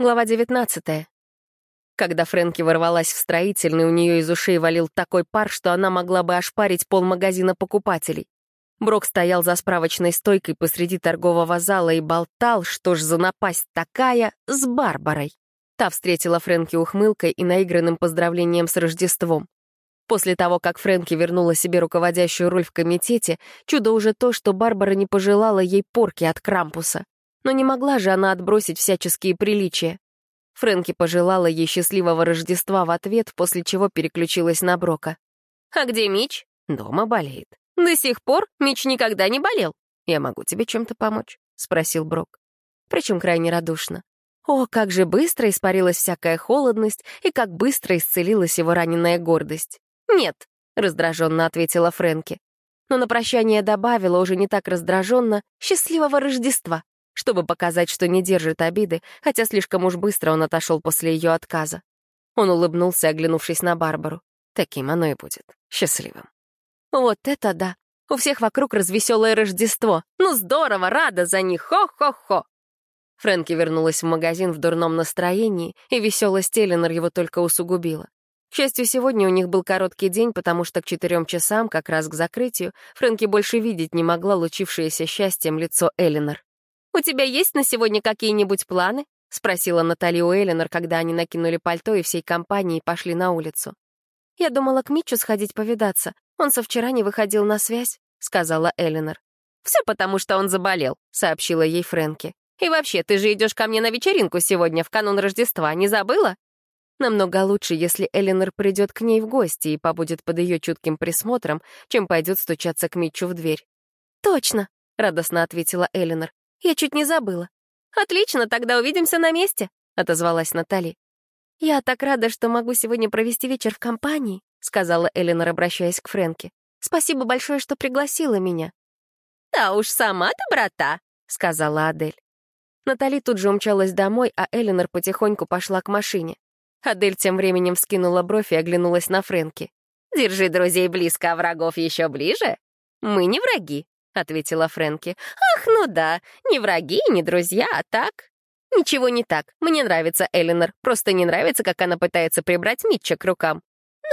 Глава 19. Когда Фрэнки ворвалась в строительный, у нее из ушей валил такой пар, что она могла бы ошпарить полмагазина покупателей. Брок стоял за справочной стойкой посреди торгового зала и болтал, что ж за напасть такая, с Барбарой. Та встретила Фрэнки ухмылкой и наигранным поздравлением с Рождеством. После того, как Фрэнки вернула себе руководящую роль в комитете, чудо уже то, что Барбара не пожелала ей порки от Крампуса. Но не могла же она отбросить всяческие приличия. Фрэнки пожелала ей счастливого Рождества в ответ, после чего переключилась на Брока. «А где Мич?» «Дома болеет». «До сих пор Мич никогда не болел». «Я могу тебе чем-то помочь?» — спросил Брок. Причем крайне радушно. О, как же быстро испарилась всякая холодность и как быстро исцелилась его раненая гордость. «Нет», — раздраженно ответила Фрэнки. Но на прощание добавила уже не так раздраженно «Счастливого Рождества» чтобы показать, что не держит обиды, хотя слишком уж быстро он отошел после ее отказа. Он улыбнулся, оглянувшись на Барбару. Таким оно и будет. Счастливым. Вот это да! У всех вокруг развеселое Рождество. Ну здорово, рада за них, хо-хо-хо! Фрэнки вернулась в магазин в дурном настроении, и веселость Эленор его только усугубила. К счастью, сегодня у них был короткий день, потому что к четырем часам, как раз к закрытию, Фрэнки больше видеть не могла лучившееся счастьем лицо Эленор. «У тебя есть на сегодня какие-нибудь планы?» — спросила Натали у Эленор, когда они накинули пальто и всей компанией пошли на улицу. «Я думала к Митчу сходить повидаться. Он со вчера не выходил на связь», — сказала Эленор. «Все потому, что он заболел», — сообщила ей Фрэнки. «И вообще, ты же идешь ко мне на вечеринку сегодня, в канун Рождества, не забыла?» Намного лучше, если Эленор придет к ней в гости и побудет под ее чутким присмотром, чем пойдет стучаться к Митчу в дверь. «Точно», — радостно ответила Эленор. Я чуть не забыла. «Отлично, тогда увидимся на месте», — отозвалась Натали. «Я так рада, что могу сегодня провести вечер в компании», — сказала Эленор, обращаясь к Фрэнке. «Спасибо большое, что пригласила меня». «Да уж сама доброта», — сказала Адель. Натали тут же умчалась домой, а Эленор потихоньку пошла к машине. Адель тем временем вскинула бровь и оглянулась на Фрэнки. «Держи друзей близко, а врагов еще ближе? Мы не враги, — ответила Фрэнки. «Ах, ну да, не враги, не друзья, а так...» «Ничего не так. Мне нравится Элинор. Просто не нравится, как она пытается прибрать Митча к рукам.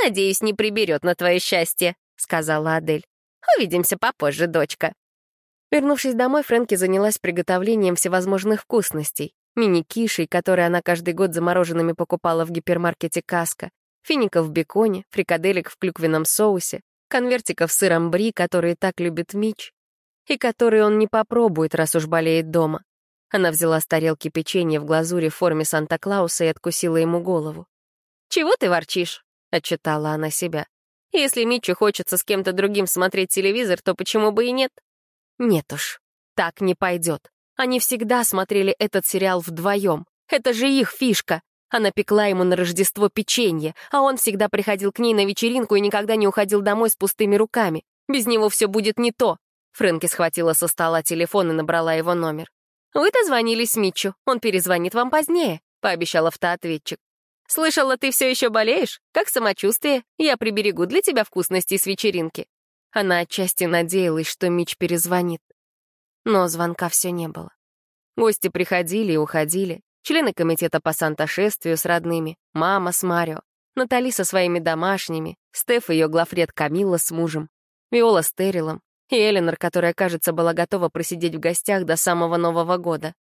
Надеюсь, не приберет на твое счастье», — сказала Адель. «Увидимся попозже, дочка». Вернувшись домой, Фрэнки занялась приготовлением всевозможных вкусностей. Мини-кишей, которые она каждый год замороженными покупала в гипермаркете «Каска», фиников в беконе, фрикаделек в клюквенном соусе, конвертиков с сыром бри, которые так любит Мич, и который он не попробует, раз уж болеет дома. Она взяла с тарелки печенье в глазури в форме Санта-Клауса и откусила ему голову. «Чего ты ворчишь?» — отчитала она себя. «Если Митчу хочется с кем-то другим смотреть телевизор, то почему бы и нет?» «Нет уж, так не пойдет. Они всегда смотрели этот сериал вдвоем. Это же их фишка. Она пекла ему на Рождество печенье, а он всегда приходил к ней на вечеринку и никогда не уходил домой с пустыми руками. Без него все будет не то. Фрэнки схватила со стола телефон и набрала его номер. «Вы дозвонились Митчу, он перезвонит вам позднее», — пообещал автоответчик. «Слышала, ты все еще болеешь? Как самочувствие? Я приберегу для тебя вкусности с вечеринки». Она отчасти надеялась, что Мич перезвонит. Но звонка все не было. Гости приходили и уходили. Члены комитета по санташествию с родными, мама с Марио, Натали со своими домашними, Стеф и ее главред Камилла с мужем, Виола с Террилом, и Эленор, которая, кажется, была готова просидеть в гостях до самого Нового года.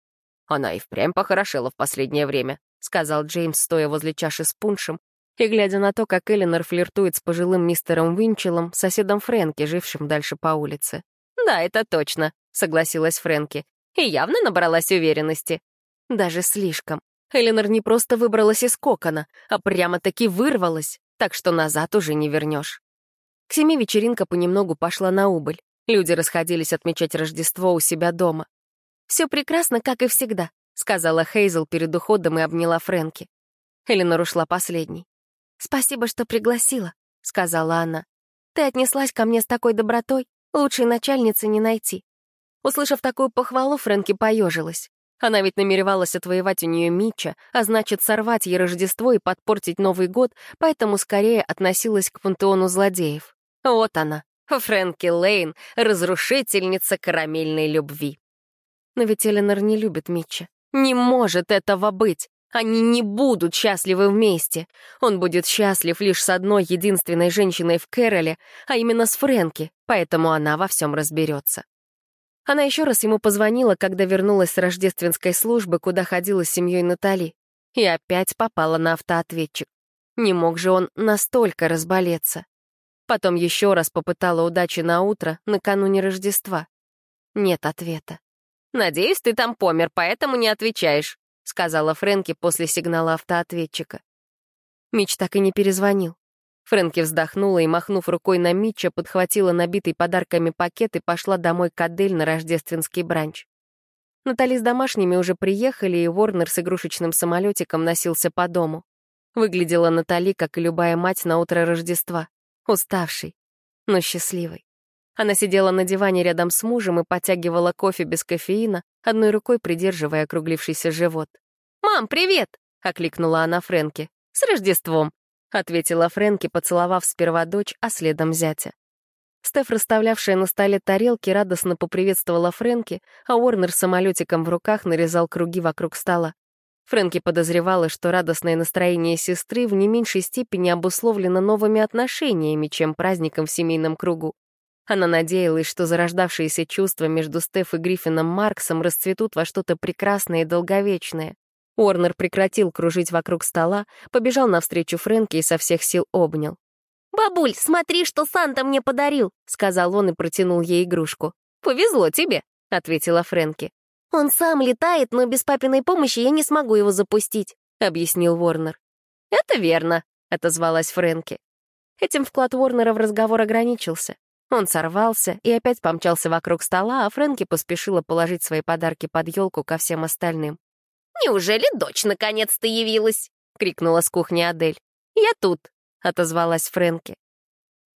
«Она и впрямь похорошела в последнее время», — сказал Джеймс, стоя возле чаши с пуншем, и глядя на то, как Эленор флиртует с пожилым мистером Винчелом, соседом Фрэнки, жившим дальше по улице. «Да, это точно», — согласилась Фрэнки. «И явно набралась уверенности». Даже слишком. Эленор не просто выбралась из кокона, а прямо-таки вырвалась, так что назад уже не вернешь. К семи вечеринка понемногу пошла на убыль. Люди расходились отмечать Рождество у себя дома. «Все прекрасно, как и всегда», — сказала Хейзел перед уходом и обняла Фрэнки. Эленор ушла последней. «Спасибо, что пригласила», — сказала она. «Ты отнеслась ко мне с такой добротой, лучшей начальницы не найти». Услышав такую похвалу, Фрэнки поежилась. Она ведь намеревалась отвоевать у нее Митча, а значит, сорвать ей Рождество и подпортить Новый год, поэтому скорее относилась к пантеону злодеев. Вот она, Фрэнки Лейн, разрушительница карамельной любви. Но ведь Эленор не любит Митча. Не может этого быть. Они не будут счастливы вместе. Он будет счастлив лишь с одной единственной женщиной в Кэроле, а именно с Фрэнки, поэтому она во всем разберется. Она еще раз ему позвонила, когда вернулась с рождественской службы, куда ходила с семьей Натали, и опять попала на автоответчик. Не мог же он настолько разболеться. Потом еще раз попытала удачи на утро, накануне Рождества. Нет ответа. «Надеюсь, ты там помер, поэтому не отвечаешь», — сказала Фрэнки после сигнала автоответчика. Мич так и не перезвонил. Фрэнки вздохнула и, махнув рукой на Митча, подхватила набитый подарками пакет и пошла домой к Адель на рождественский бранч. Натали с домашними уже приехали, и Ворнер с игрушечным самолетиком носился по дому. Выглядела Натали, как и любая мать на утро Рождества. Уставший, но счастливый. Она сидела на диване рядом с мужем и потягивала кофе без кофеина, одной рукой придерживая округлившийся живот. «Мам, привет!» — окликнула она Фрэнки. «С Рождеством!» — ответила Фрэнки, поцеловав сперва дочь, а следом зятя. Стеф, расставлявшая на столе тарелки, радостно поприветствовала Фрэнки, а Уорнер с самолетиком в руках нарезал круги вокруг стола. Фрэнки подозревала, что радостное настроение сестры в не меньшей степени обусловлено новыми отношениями, чем праздником в семейном кругу. Она надеялась, что зарождавшиеся чувства между Стеф и Гриффином Марксом расцветут во что-то прекрасное и долговечное. Уорнер прекратил кружить вокруг стола, побежал навстречу Фрэнки и со всех сил обнял. «Бабуль, смотри, что Санта мне подарил!» — сказал он и протянул ей игрушку. «Повезло тебе!» — ответила Фрэнки. «Он сам летает, но без папиной помощи я не смогу его запустить», — объяснил Ворнер. «Это верно», — отозвалась Фрэнки. Этим вклад Ворнера в разговор ограничился. Он сорвался и опять помчался вокруг стола, а Фрэнки поспешила положить свои подарки под елку ко всем остальным. «Неужели дочь наконец-то явилась?» — крикнула с кухни Адель. «Я тут», отозвалась Фрэнки.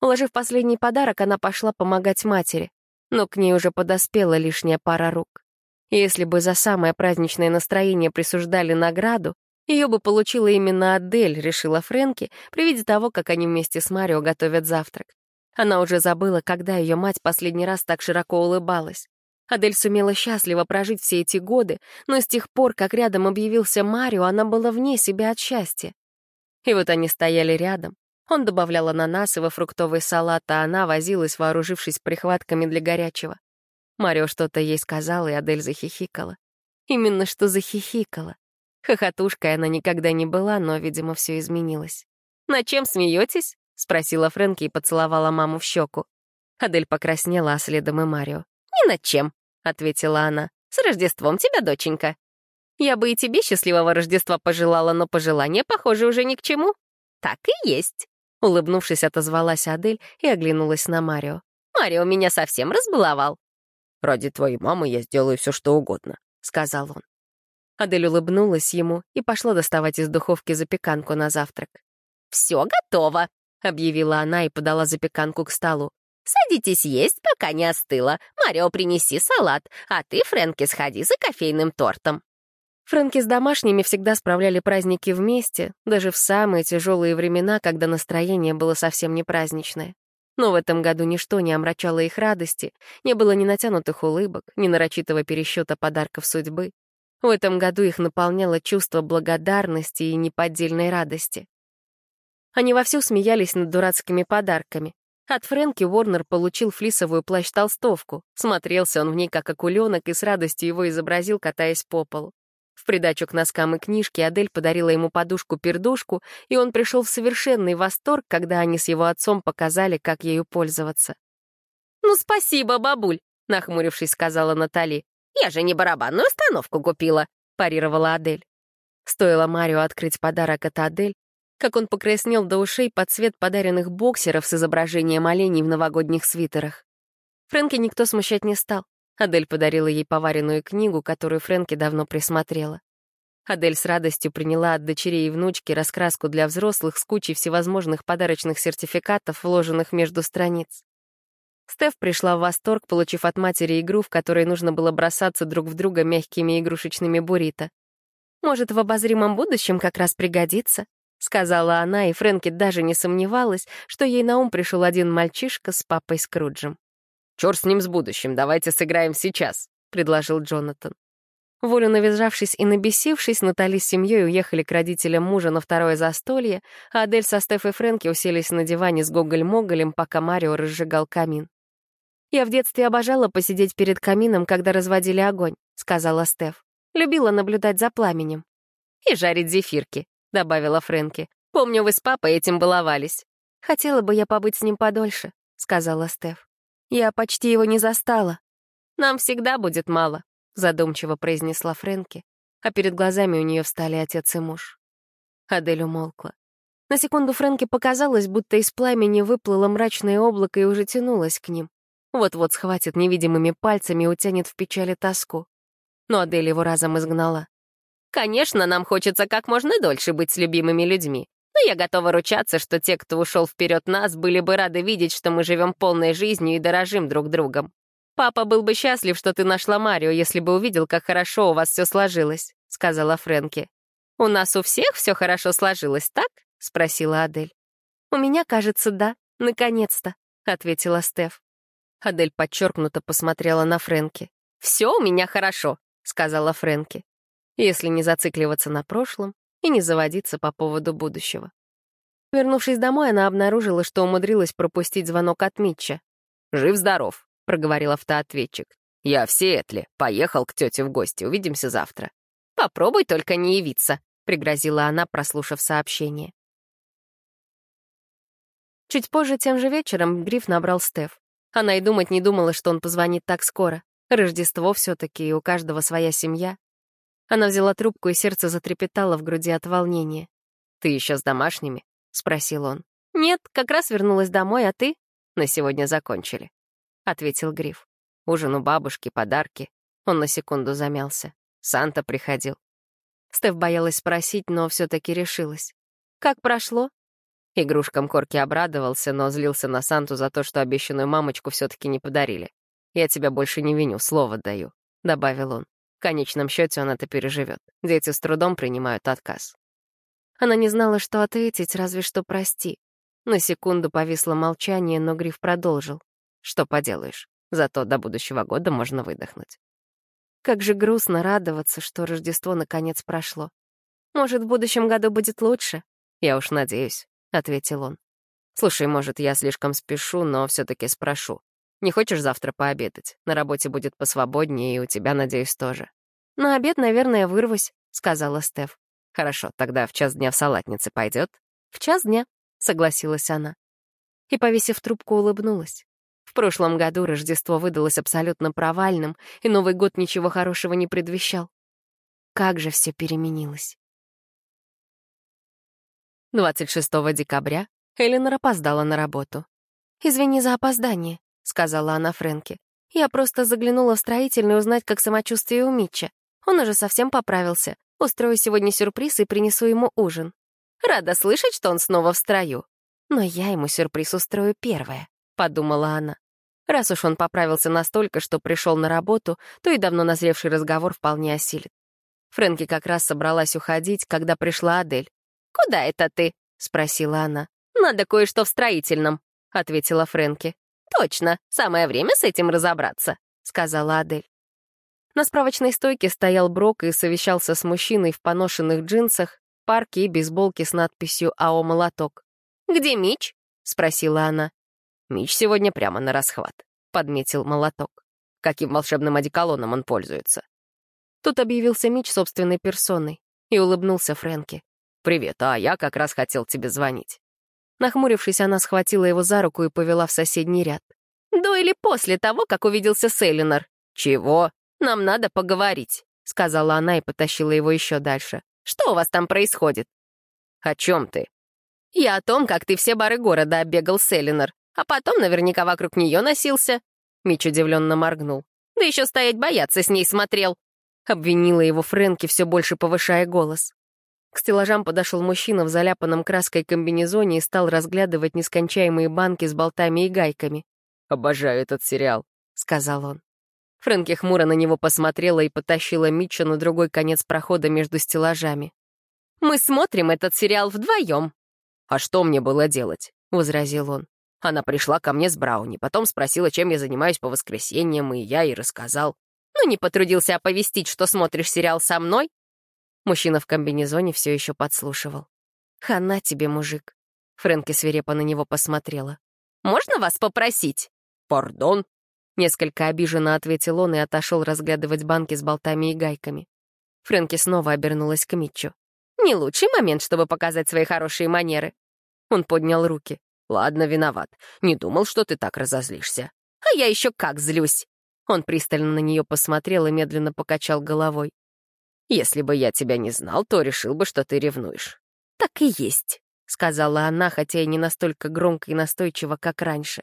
Уложив последний подарок, она пошла помогать матери, но к ней уже подоспела лишняя пара рук. Если бы за самое праздничное настроение присуждали награду, ее бы получила именно Адель, решила Фрэнки, при виде того, как они вместе с Марио готовят завтрак. Она уже забыла, когда ее мать последний раз так широко улыбалась. Адель сумела счастливо прожить все эти годы, но с тех пор, как рядом объявился Марио, она была вне себя от счастья. И вот они стояли рядом. Он добавлял ананасы во фруктовый салат, а она возилась, вооружившись прихватками для горячего. Марио что-то ей сказал, и Адель захихикала. Именно что захихикала. Хохотушкой она никогда не была, но, видимо, все изменилось. «На чем смеетесь?» — спросила Фрэнки и поцеловала маму в щеку. Адель покраснела, а следом и Марио. «Ни над чем», — ответила она. «С Рождеством тебя, доченька!» Я бы и тебе счастливого Рождества пожелала, но пожелание, похоже, уже ни к чему. Так и есть. Улыбнувшись, отозвалась Адель и оглянулась на Марио. «Марио меня совсем разбаловал». «Ради твоей мамы я сделаю все, что угодно», — сказал он. Адель улыбнулась ему и пошла доставать из духовки запеканку на завтрак. «Все готово», — объявила она и подала запеканку к столу. «Садитесь есть, пока не остыло. Марио, принеси салат, а ты, Фрэнки, сходи за кофейным тортом». Фрэнки с домашними всегда справляли праздники вместе, даже в самые тяжелые времена, когда настроение было совсем не праздничное. Но в этом году ничто не омрачало их радости, не было ни натянутых улыбок, ни нарочитого пересчета подарков судьбы. В этом году их наполняло чувство благодарности и неподдельной радости. Они вовсю смеялись над дурацкими подарками. От Фрэнки Уорнер получил флисовую плащ-толстовку. Смотрелся он в ней как акуленок и с радостью его изобразил, катаясь по полу. В придачу к носкам и книжке Адель подарила ему подушку-пердушку, и он пришел в совершенный восторг, когда они с его отцом показали, как ею пользоваться. «Ну, спасибо, бабуль», — нахмурившись, сказала Натали. «Я же не барабанную установку купила», — парировала Адель. Стоило Марио открыть подарок от Адель, как он покраснел до ушей под цвет подаренных боксеров с изображением оленей в новогодних свитерах. Фрэнки никто смущать не стал. Адель подарила ей поваренную книгу, которую Фрэнки давно присмотрела. Адель с радостью приняла от дочерей и внучки раскраску для взрослых с кучей всевозможных подарочных сертификатов, вложенных между страниц. Стеф пришла в восторг, получив от матери игру, в которой нужно было бросаться друг в друга мягкими игрушечными буррито. «Может, в обозримом будущем как раз пригодится», — сказала она, и Фрэнки даже не сомневалась, что ей на ум пришел один мальчишка с папой Скруджем. «Чёрт с ним с будущим, давайте сыграем сейчас», — предложил Джонатан. Волю навизжавшись и набесившись, Натали с семьей уехали к родителям мужа на второе застолье, а Адель со Стеф и Фрэнки уселись на диване с Гоголь-Моголем, пока Марио разжигал камин. «Я в детстве обожала посидеть перед камином, когда разводили огонь», — сказала Стеф. «Любила наблюдать за пламенем». «И жарить зефирки», — добавила Фрэнки. «Помню, вы с папой этим баловались». «Хотела бы я побыть с ним подольше», — сказала Стеф. «Я почти его не застала». «Нам всегда будет мало», — задумчиво произнесла Фрэнки, а перед глазами у нее встали отец и муж. Адель умолкла. На секунду Фрэнке показалось, будто из пламени выплыло мрачное облако и уже тянулось к ним. Вот-вот схватит невидимыми пальцами и утянет в печали тоску. Но Адель его разом изгнала. «Конечно, нам хочется как можно дольше быть с любимыми людьми, но я готова ручаться, что те, кто ушел вперед нас, были бы рады видеть, что мы живем полной жизнью и дорожим друг другом. Папа был бы счастлив, что ты нашла Марио, если бы увидел, как хорошо у вас все сложилось», — сказала Фрэнки. «У нас у всех все хорошо сложилось, так?» — спросила Адель. «У меня, кажется, да. Наконец-то», — ответила Стеф. Адель подчеркнуто посмотрела на Фрэнки. «Все у меня хорошо», — сказала Фрэнки. Если не зацикливаться на прошлом, и не заводиться по поводу будущего. Вернувшись домой, она обнаружила, что умудрилась пропустить звонок от Митча. «Жив-здоров», — проговорил автоответчик. «Я в Сиэтле. Поехал к тете в гости. Увидимся завтра». «Попробуй только не явиться», — пригрозила она, прослушав сообщение. Чуть позже, тем же вечером, Гриф набрал Стеф. Она и думать не думала, что он позвонит так скоро. Рождество все-таки, и у каждого своя семья. Она взяла трубку, и сердце затрепетало в груди от волнения. «Ты еще с домашними?» — спросил он. «Нет, как раз вернулась домой, а ты?» «На сегодня закончили», — ответил Гриф. «Ужин у бабушки, подарки». Он на секунду замялся. Санта приходил. Стеф боялась спросить, но все таки решилась. «Как прошло?» Игрушкам Корки обрадовался, но злился на Санту за то, что обещанную мамочку все таки не подарили. «Я тебя больше не виню, слово даю», — добавил он. В конечном счете он это переживет. Дети с трудом принимают отказ. Она не знала, что ответить, разве что прости. На секунду повисло молчание, но Гриф продолжил. Что поделаешь, зато до будущего года можно выдохнуть. Как же грустно радоваться, что Рождество наконец прошло. Может, в будущем году будет лучше? Я уж надеюсь, — ответил он. Слушай, может, я слишком спешу, но все таки спрошу. Не хочешь завтра пообедать? На работе будет посвободнее, и у тебя, надеюсь, тоже». «На обед, наверное, вырвусь», — сказала Стеф. «Хорошо, тогда в час дня в салатнице пойдет?» «В час дня», — согласилась она. И, повесив трубку, улыбнулась. В прошлом году Рождество выдалось абсолютно провальным, и Новый год ничего хорошего не предвещал. Как же все переменилось. 26 декабря Эленор опоздала на работу. «Извини за опоздание», сказала она Фрэнке. «Я просто заглянула в строительную узнать, как самочувствие у Митча. Он уже совсем поправился. Устрою сегодня сюрприз и принесу ему ужин. Рада слышать, что он снова в строю. Но я ему сюрприз устрою первое», — подумала она. Раз уж он поправился настолько, что пришел на работу, то и давно назревший разговор вполне осилит. Фрэнки как раз собралась уходить, когда пришла Адель. «Куда это ты?» — спросила она. «Надо кое-что в строительном», — ответила Фрэнки. «Точно, самое время с этим разобраться», — сказала Адель. На справочной стойке стоял Брок и совещался с мужчиной в поношенных джинсах, парке и бейсболке с надписью «АО Молоток». «Где Мич?» — спросила она. «Мич сегодня прямо на расхват», — подметил Молоток. «Каким волшебным одеколоном он пользуется?» Тут объявился Мич собственной персоной и улыбнулся Фрэнки. «Привет, а я как раз хотел тебе звонить». Нахмурившись, она схватила его за руку и повела в соседний ряд. «До или после того, как увиделся с Эллинор?» «Чего? Нам надо поговорить», — сказала она и потащила его еще дальше. «Что у вас там происходит?» «О чем ты?» «Я о том, как ты все бары города оббегал с Эллинор, а потом наверняка вокруг нее носился». Мич удивленно моргнул. «Да еще стоять бояться с ней смотрел», — обвинила его Фрэнки, все больше повышая голос. К стеллажам подошел мужчина в заляпанном краской комбинезоне и стал разглядывать нескончаемые банки с болтами и гайками. «Обожаю этот сериал», — сказал он. Фрэнки хмуро на него посмотрела и потащила Митча на другой конец прохода между стеллажами. «Мы смотрим этот сериал вдвоем». «А что мне было делать?» — возразил он. Она пришла ко мне с Брауни, потом спросила, чем я занимаюсь по воскресеньям, и я ей рассказал. Ну, не потрудился оповестить, что смотришь сериал со мной?» Мужчина в комбинезоне все еще подслушивал. «Хана тебе, мужик!» Фрэнки свирепо на него посмотрела. «Можно вас попросить?» «Пардон?» Несколько обиженно ответил он и отошел разглядывать банки с болтами и гайками. Фрэнки снова обернулась к Митчу. «Не лучший момент, чтобы показать свои хорошие манеры». Он поднял руки. «Ладно, виноват. Не думал, что ты так разозлишься». «А я еще как злюсь!» Он пристально на нее посмотрел и медленно покачал головой. «Если бы я тебя не знал, то решил бы, что ты ревнуешь». «Так и есть», — сказала она, хотя и не настолько громко и настойчиво, как раньше.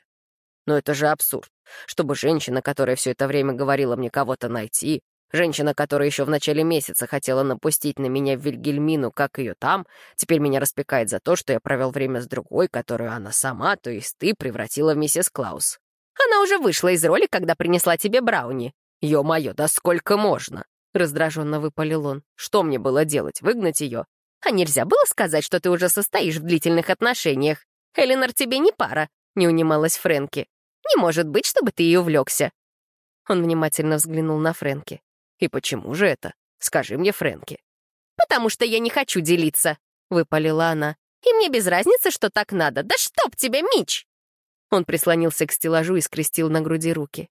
«Но это же абсурд. Чтобы женщина, которая все это время говорила мне кого-то найти, женщина, которая еще в начале месяца хотела напустить на меня Вильгельмину, как ее там, теперь меня распекает за то, что я провел время с другой, которую она сама, то есть ты, превратила в миссис Клаус. Она уже вышла из роли, когда принесла тебе брауни. Ё-моё, да сколько можно?» — раздраженно выпалил он. «Что мне было делать, выгнать ее? А нельзя было сказать, что ты уже состоишь в длительных отношениях? Эленор тебе не пара», — не унималась Фрэнки. «Не может быть, чтобы ты ее увлекся». Он внимательно взглянул на Фрэнки. «И почему же это? Скажи мне, Фрэнки». «Потому что я не хочу делиться», — выпалила она. «И мне без разницы, что так надо. Да чтоб тебя, Мич!» Он прислонился к стеллажу и скрестил на груди руки.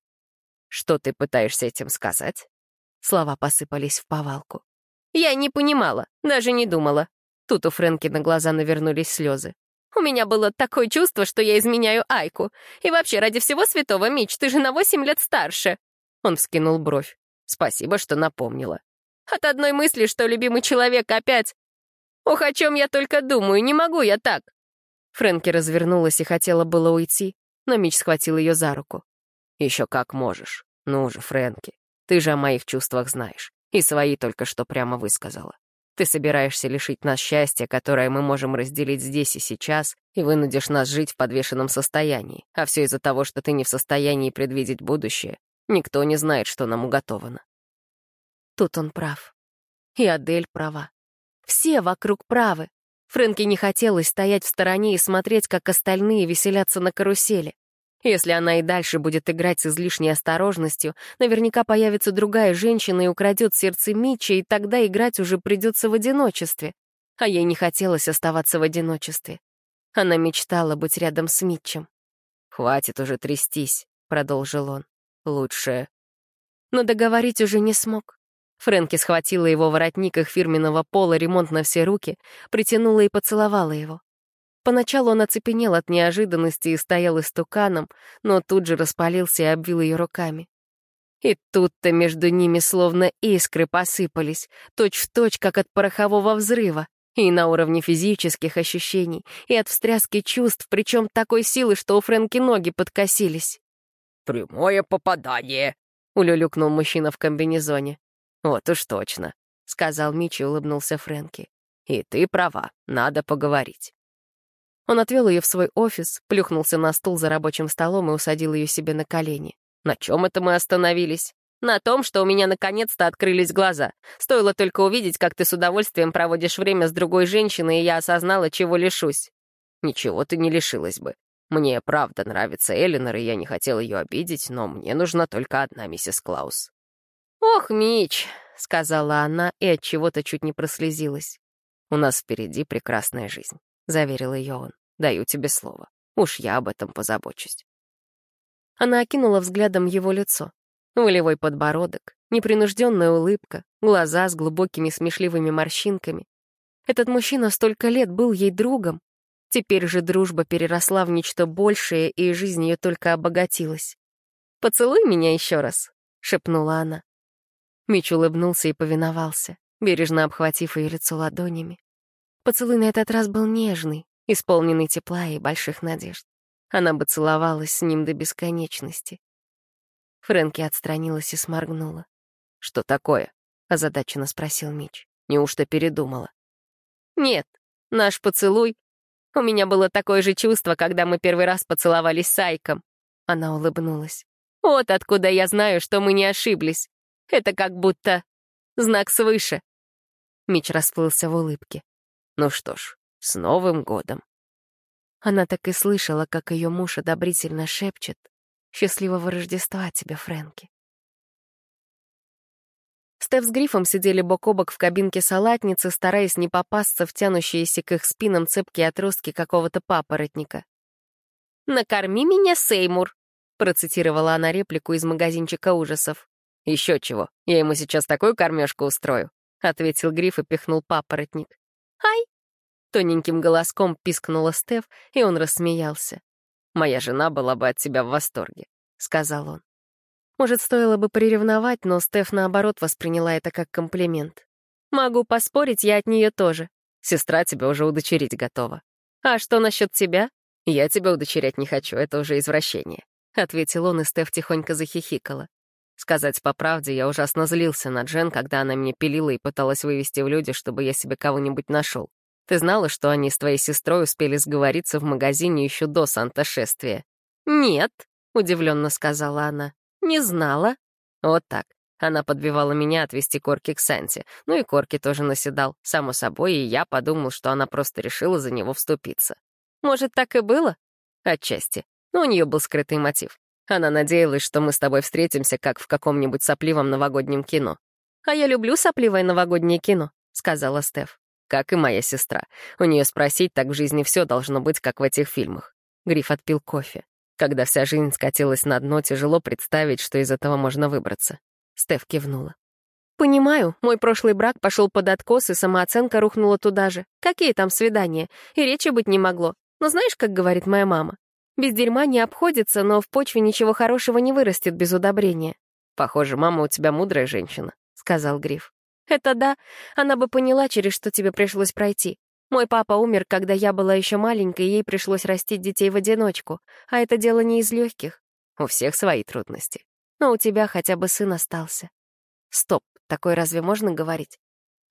«Что ты пытаешься этим сказать?» Слова посыпались в повалку. Я не понимала, даже не думала. Тут у Фрэнки на глаза навернулись слезы. У меня было такое чувство, что я изменяю Айку. И вообще, ради всего святого, Мич, ты же на восемь лет старше. Он вскинул бровь. Спасибо, что напомнила. От одной мысли, что любимый человек опять... Ох, о чем я только думаю, не могу я так. Фрэнки развернулась и хотела было уйти, но Мич схватил ее за руку. «Еще как можешь. Ну же, Фрэнки, ты же о моих чувствах знаешь. И свои только что прямо высказала. Ты собираешься лишить нас счастья, которое мы можем разделить здесь и сейчас, и вынудишь нас жить в подвешенном состоянии. А все из-за того, что ты не в состоянии предвидеть будущее. Никто не знает, что нам уготовано. Тут он прав. И Адель права. Все вокруг правы. Фрэнки не хотелось стоять в стороне и смотреть, как остальные веселятся на карусели. Если она и дальше будет играть с излишней осторожностью, наверняка появится другая женщина и украдет сердце Митча, и тогда играть уже придется в одиночестве. А ей не хотелось оставаться в одиночестве. Она мечтала быть рядом с Митчем. «Хватит уже трястись», — продолжил он. «Лучше...» Но договорить уже не смог. Фрэнки схватила его воротник их фирменного пола ремонт на все руки, притянула и поцеловала его. Поначалу он оцепенел от неожиданности и стоял истуканом, но тут же распалился и обвил ее руками. И тут-то между ними словно искры посыпались, точь-в-точь, точь, как от порохового взрыва, и на уровне физических ощущений, и от встряски чувств, причем такой силы, что у Фрэнки ноги подкосились. «Прямое попадание!» — улюлюкнул мужчина в комбинезоне. «Вот уж точно», — сказал Мич и улыбнулся Фрэнки. «И ты права, надо поговорить». Он отвел ее в свой офис, плюхнулся на стул за рабочим столом и усадил ее себе на колени. «На чем это мы остановились?» «На том, что у меня наконец-то открылись глаза. Стоило только увидеть, как ты с удовольствием проводишь время с другой женщиной, и я осознала, чего лишусь». «Ничего ты не лишилась бы. Мне правда нравится Эллинор, и я не хотел ее обидеть, но мне нужна только одна миссис Клаус». «Ох, Мич», — сказала она и от чего то чуть не прослезилась. «У нас впереди прекрасная жизнь». — заверил ее он. «Даю тебе слово. Уж я об этом позабочусь». Она окинула взглядом его лицо. Волевой подбородок, непринужденная улыбка, глаза с глубокими смешливыми морщинками. Этот мужчина столько лет был ей другом. Теперь же дружба переросла в нечто большее, и жизнь ее только обогатилась. «Поцелуй меня еще раз», — шепнула она. Мич улыбнулся и повиновался, бережно обхватив ее лицо ладонями. Поцелуй на этот раз был нежный, исполненный тепла и больших надежд. Она бы целовалась с ним до бесконечности. Фрэнки отстранилась и сморгнула. «Что такое?» — озадаченно спросил Мич. «Неужто передумала?» «Нет, наш поцелуй. У меня было такое же чувство, когда мы первый раз поцеловались с Айком». Она улыбнулась. «Вот откуда я знаю, что мы не ошиблись. Это как будто знак свыше». Мич расплылся в улыбке. Ну что ж, с Новым годом. Она так и слышала, как ее муж одобрительно шепчет «Счастливого Рождества тебе, Фрэнки». Стеф с Грифом сидели бок о бок в кабинке салатницы, стараясь не попасться в тянущиеся к их спинам цепкие отростки какого-то папоротника. «Накорми меня, Сеймур», — процитировала она реплику из магазинчика ужасов. «Еще чего, я ему сейчас такую кормежку устрою», — ответил Гриф и пихнул папоротник. «Ай!» — тоненьким голоском пискнула Стеф, и он рассмеялся. «Моя жена была бы от тебя в восторге», — сказал он. Может, стоило бы приревновать, но Стеф, наоборот, восприняла это как комплимент. «Могу поспорить, я от нее тоже. Сестра тебя уже удочерить готова». «А что насчет тебя?» «Я тебя удочерять не хочу, это уже извращение», — ответил он, и Стеф тихонько захихикала. Сказать по правде, я ужасно злился на Джен, когда она меня пилила и пыталась вывести в люди, чтобы я себе кого-нибудь нашел. Ты знала, что они с твоей сестрой успели сговориться в магазине еще до Санта-шествия? «Нет», — удивленно сказала она. Не знала. Вот так. Она подбивала меня отвести Корки к Санте. Ну и Корки тоже наседал, само собой, и я подумал, что она просто решила за него вступиться. Может, так и было? Отчасти. Но у нее был скрытый мотив. Она надеялась, что мы с тобой встретимся, как в каком-нибудь сопливом новогоднем кино. «А я люблю сопливое новогоднее кино», — сказала Стеф. «Как и моя сестра. У нее спросить, так в жизни все должно быть, как в этих фильмах». Гриф отпил кофе. Когда вся жизнь скатилась на дно, тяжело представить, что из этого можно выбраться. Стеф кивнула. «Понимаю, мой прошлый брак пошел под откос, и самооценка рухнула туда же. Какие там свидания? И речи быть не могло. Но знаешь, как говорит моя мама? Без дерьма не обходится, но в почве ничего хорошего не вырастет без удобрения». «Похоже, мама у тебя мудрая женщина», — сказал Гриф. «Это да. Она бы поняла, через что тебе пришлось пройти. Мой папа умер, когда я была еще маленькой, и ей пришлось растить детей в одиночку. А это дело не из легких. У всех свои трудности. Но у тебя хотя бы сын остался. Стоп, такое разве можно говорить?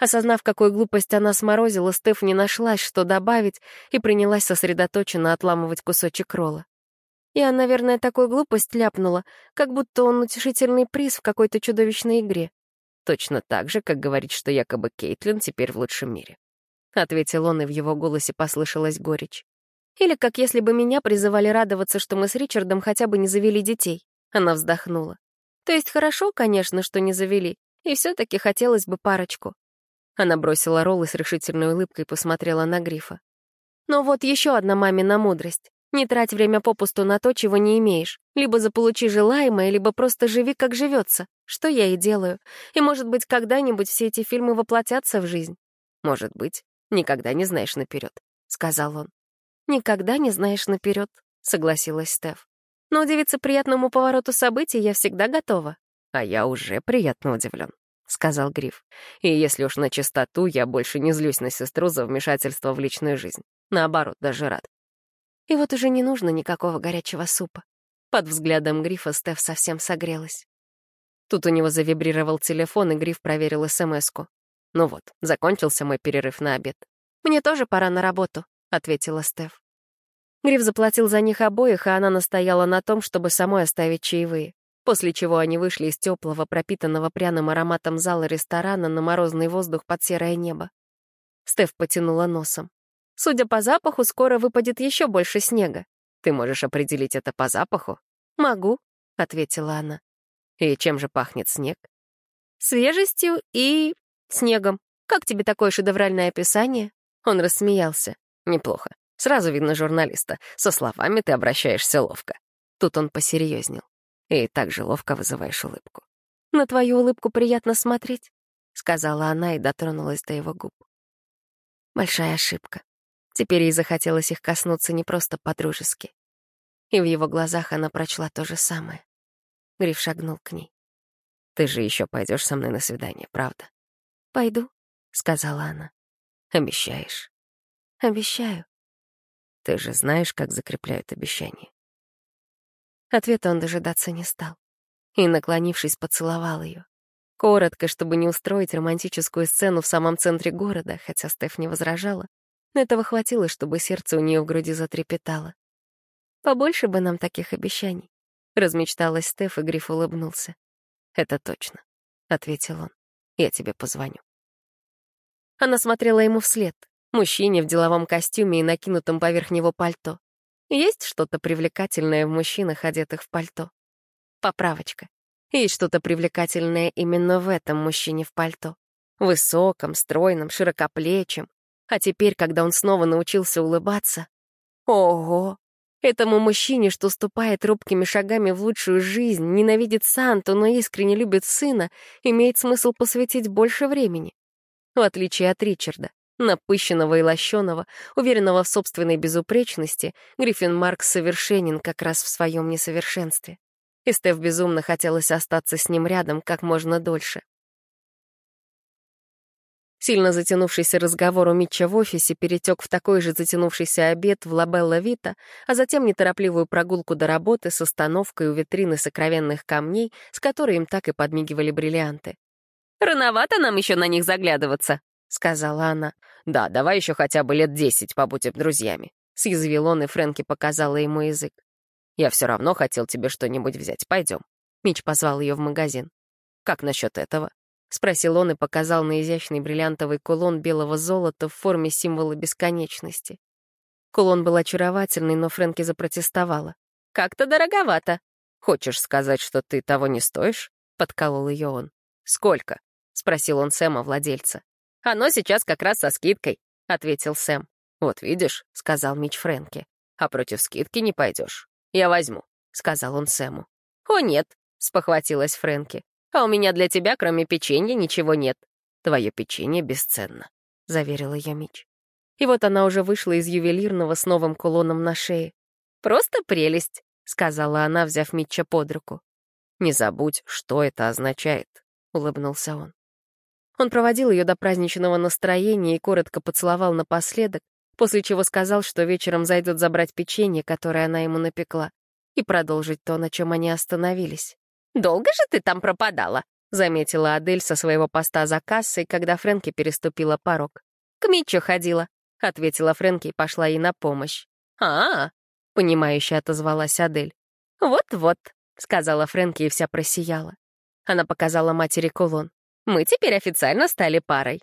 Осознав, какую глупость она сморозила, Стеф не нашлась, что добавить, и принялась сосредоточенно отламывать кусочек ролла. Я, наверное, такую глупость ляпнула, как будто он утешительный приз в какой-то чудовищной игре. Точно так же, как говорить, что якобы Кейтлин теперь в лучшем мире. — ответил он, и в его голосе послышалась горечь. «Или как если бы меня призывали радоваться, что мы с Ричардом хотя бы не завели детей». Она вздохнула. «То есть хорошо, конечно, что не завели, и все таки хотелось бы парочку». Она бросила роллы с решительной улыбкой и посмотрела на Грифа. «Но вот еще одна мамина мудрость. Не трать время попусту на то, чего не имеешь. Либо заполучи желаемое, либо просто живи, как живется. Что я и делаю. И, может быть, когда-нибудь все эти фильмы воплотятся в жизнь. Может быть. Никогда не знаешь наперед, сказал он. Никогда не знаешь наперед, согласилась Стеф. Но удивиться приятному повороту событий я всегда готова. А я уже приятно удивлен, сказал Гриф. И если уж на чистоту, я больше не злюсь на сестру за вмешательство в личную жизнь. Наоборот, даже рад. И вот уже не нужно никакого горячего супа. Под взглядом Грифа Стеф совсем согрелась. Тут у него завибрировал телефон, и Гриф проверил СМС-ку. Ну вот, закончился мой перерыв на обед. «Мне тоже пора на работу», — ответила Стеф. Гриф заплатил за них обоих, и она настояла на том, чтобы самой оставить чаевые. После чего они вышли из теплого, пропитанного пряным ароматом зала ресторана на морозный воздух под серое небо. Стеф потянула носом. «Судя по запаху, скоро выпадет еще больше снега. Ты можешь определить это по запаху?» «Могу», — ответила она. «И чем же пахнет снег?» «Свежестью и снегом. Как тебе такое шедевральное описание?» Он рассмеялся. «Неплохо. Сразу видно журналиста. Со словами ты обращаешься ловко». Тут он посерьезнел. И так же ловко вызываешь улыбку. «На твою улыбку приятно смотреть», — сказала она и дотронулась до его губ. Большая ошибка. Теперь ей захотелось их коснуться не просто по-дружески. И в его глазах она прочла то же самое. Гриф шагнул к ней. «Ты же еще пойдешь со мной на свидание, правда?» «Пойду», — сказала она. «Обещаешь?» «Обещаю». «Ты же знаешь, как закрепляют обещания?» Ответа он дожидаться не стал. И, наклонившись, поцеловал ее. Коротко, чтобы не устроить романтическую сцену в самом центре города, хотя Стеф не возражала. Но этого хватило, чтобы сердце у нее в груди затрепетало. «Побольше бы нам таких обещаний», — размечталась Стеф, и Гриф улыбнулся. «Это точно», — ответил он. Я тебе позвоню». Она смотрела ему вслед, мужчине в деловом костюме и накинутом поверх него пальто. Есть что-то привлекательное в мужчинах, одетых в пальто. Поправочка. Есть что-то привлекательное именно в этом мужчине в пальто. Высоком, стройном, широкоплечем. А теперь, когда он снова научился улыбаться... Ого! Этому мужчине, что ступает робкими шагами в лучшую жизнь, ненавидит Санту, но искренне любит сына, имеет смысл посвятить больше времени. В отличие от Ричарда, напыщенного и лощеного, уверенного в собственной безупречности, Гриффин Маркс совершенен как раз в своем несовершенстве. И Стеф безумно хотелось остаться с ним рядом как можно дольше. Сильно затянувшийся разговор у Митча в офисе перетек в такой же затянувшийся обед в Лабелла Вита, а затем неторопливую прогулку до работы с остановкой у витрины сокровенных камней, с которой им так и подмигивали бриллианты. «Рановато нам еще на них заглядываться», — сказала она. «Да, давай еще хотя бы лет десять побудем друзьями», — съязвил он, и Фрэнки показала ему язык. «Я все равно хотел тебе что-нибудь взять. Пойдем». Митч позвал ее в магазин. «Как насчет этого?» — спросил он и показал на изящный бриллиантовый кулон белого золота в форме символа бесконечности. Кулон был очаровательный, но Фрэнки запротестовала. «Как-то дороговато». «Хочешь сказать, что ты того не стоишь?» — подколол ее он. «Сколько?» — спросил он Сэма, владельца. «Оно сейчас как раз со скидкой», — ответил Сэм. «Вот видишь», — сказал Мич Фрэнки. «А против скидки не пойдешь. Я возьму», — сказал он Сэму. «О, нет», — спохватилась Фрэнки. А у меня для тебя, кроме печенья, ничего нет. Твое печенье бесценно», — заверила я Мич. И вот она уже вышла из ювелирного с новым кулоном на шее. «Просто прелесть», — сказала она, взяв Митча под руку. «Не забудь, что это означает», — улыбнулся он. Он проводил ее до праздничного настроения и коротко поцеловал напоследок, после чего сказал, что вечером зайдет забрать печенье, которое она ему напекла, и продолжить то, на чем они остановились. «Долго же ты там пропадала?» — заметила Адель со своего поста за кассой, когда Фрэнки переступила порог. «К Митчу ходила», — ответила Фрэнки и пошла ей на помощь. «А-а», — понимающе отозвалась Адель. «Вот-вот», — сказала Фрэнки и вся просияла. Она показала матери кулон. «Мы теперь официально стали парой».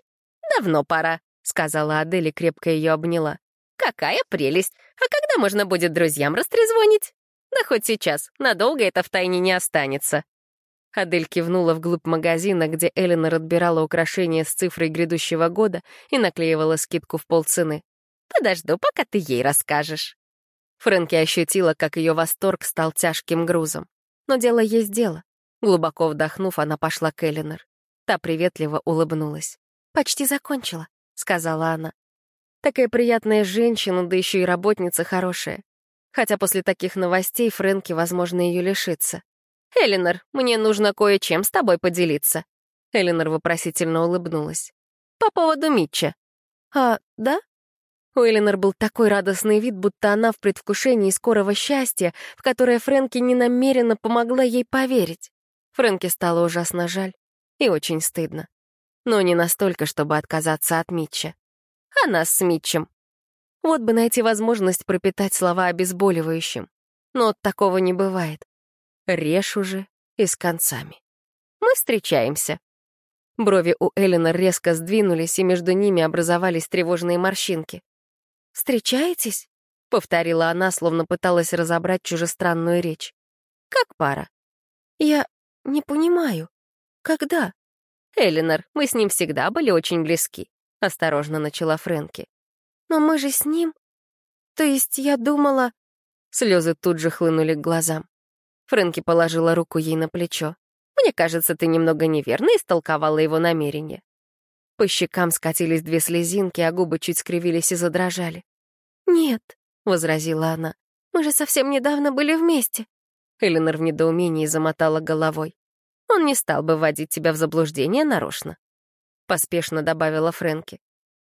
«Давно пора», — сказала Адель и крепко ее обняла. «Какая прелесть! А когда можно будет друзьям растрезвонить?» Да хоть сейчас, надолго это в тайне не останется. Адель кивнула вглубь магазина, где Эленор отбирала украшения с цифрой грядущего года и наклеивала скидку в полцены. «Подожду, пока ты ей расскажешь». Фрэнки ощутила, как ее восторг стал тяжким грузом. Но дело есть дело. Глубоко вдохнув, она пошла к Эленор. Та приветливо улыбнулась. «Почти закончила», — сказала она. «Такая приятная женщина, да еще и работница хорошая. Хотя после таких новостей Фрэнки, возможно, ее лишится. «Элинор, мне нужно кое-чем с тобой поделиться». Элинор вопросительно улыбнулась. «По поводу Митча». «А, да?» У Элинор был такой радостный вид, будто она в предвкушении скорого счастья, в которое Фрэнки ненамеренно помогла ей поверить. Фрэнки стало ужасно жаль и очень стыдно. Но не настолько, чтобы отказаться от Митча. А нас с Митчем вот бы найти возможность пропитать слова обезболивающим. Но такого не бывает. Режь уже и с концами. Мы встречаемся. Брови у Эленор резко сдвинулись, и между ними образовались тревожные морщинки. «Встречаетесь?» — повторила она, словно пыталась разобрать чужестранную речь. «Как пара?» «Я не понимаю. Когда?» «Эленор, мы с ним всегда были очень близки», — осторожно начала Фрэнки. «Но мы же с ним...» «То есть я думала...» Слезы тут же хлынули к глазам. Фрэнки положила руку ей на плечо. «Мне кажется, ты немного неверно истолковала его намерение». По щекам скатились две слезинки, а губы чуть скривились и задрожали. «Нет», — возразила она, — «мы же совсем недавно были вместе». Эленор в недоумении замотала головой. «Он не стал бы вводить тебя в заблуждение нарочно», — поспешно добавила Фрэнки.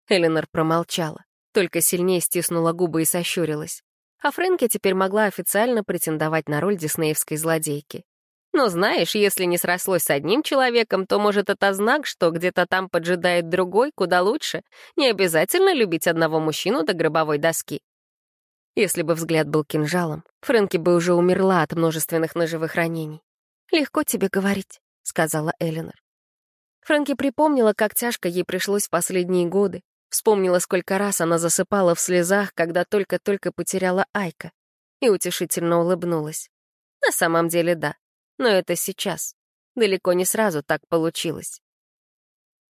Эленор промолчала только сильнее стиснула губы и сощурилась. А Фрэнки теперь могла официально претендовать на роль диснеевской злодейки. Но знаешь, если не срослось с одним человеком, то, может, это знак, что где-то там поджидает другой, куда лучше. Не обязательно любить одного мужчину до гробовой доски. Если бы взгляд был кинжалом, Фрэнки бы уже умерла от множественных ножевых ранений. «Легко тебе говорить», — сказала Эленор. Фрэнки припомнила, как тяжко ей пришлось в последние годы, Вспомнила, сколько раз она засыпала в слезах, когда только-только потеряла Айка, и утешительно улыбнулась. На самом деле, да, но это сейчас. Далеко не сразу так получилось.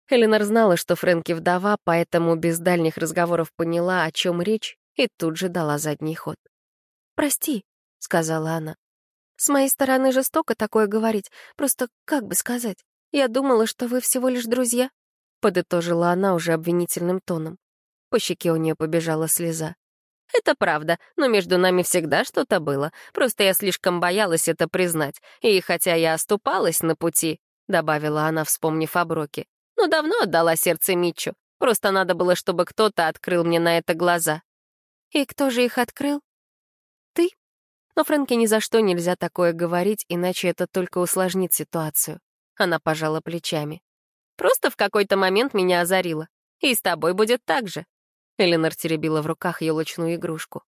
Эленор знала, что Фрэнки вдова, поэтому без дальних разговоров поняла, о чем речь, и тут же дала задний ход. «Прости», — сказала она. «С моей стороны жестоко такое говорить, просто как бы сказать? Я думала, что вы всего лишь друзья», — подытожила она уже обвинительным тоном. По щеке у нее побежала слеза. «Это правда, но между нами всегда что-то было. Просто я слишком боялась это признать. И хотя я оступалась на пути», — добавила она, вспомнив о Броке, но давно отдала сердце Митчу. Просто надо было, чтобы кто-то открыл мне на это глаза. И кто же их открыл? Но Фрэнке ни за что нельзя такое говорить, иначе это только усложнит ситуацию. Она пожала плечами. Просто в какой-то момент меня озарило. И с тобой будет так же. Эленор теребила в руках елочную игрушку.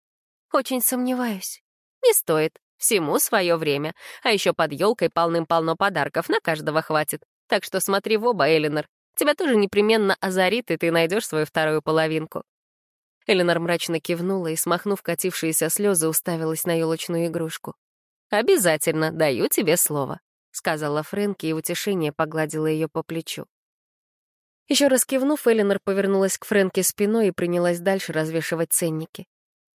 Очень сомневаюсь. Не стоит. Всему свое время. А еще под елкой полным-полно подарков, на каждого хватит. Так что смотри в оба, Эленор. Тебя тоже непременно озарит, и ты найдешь свою вторую половинку». Эленор мрачно кивнула и, смахнув катившиеся слезы, уставилась на елочную игрушку. «Обязательно, даю тебе слово», — сказала Фрэнки и утешение погладила ее по плечу. Еще раз кивнув, Эленор повернулась к Фрэнке спиной и принялась дальше развешивать ценники.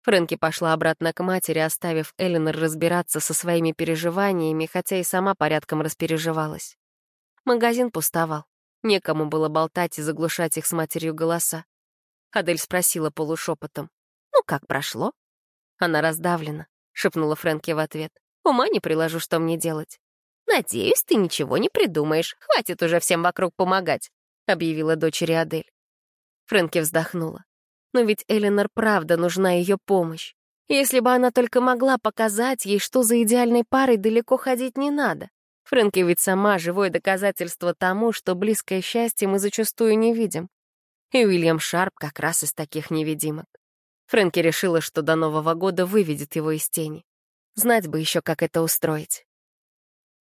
Фрэнки пошла обратно к матери, оставив Эленор разбираться со своими переживаниями, хотя и сама порядком распереживалась. Магазин пустовал. Некому было болтать и заглушать их с матерью голоса. Адель спросила полушепотом. «Ну, как прошло?» «Она раздавлена», — шепнула Фрэнки в ответ. «Ума не приложу, что мне делать». «Надеюсь, ты ничего не придумаешь. Хватит уже всем вокруг помогать», — объявила дочери Адель. Фрэнки вздохнула. Но ведь Эленор правда нужна ее помощь. Если бы она только могла показать ей, что за идеальной парой далеко ходить не надо. Фрэнки ведь сама живое доказательство тому, что близкое счастье мы зачастую не видим. И Уильям Шарп как раз из таких невидимок. Фрэнки решила, что до Нового года выведет его из тени. Знать бы еще, как это устроить.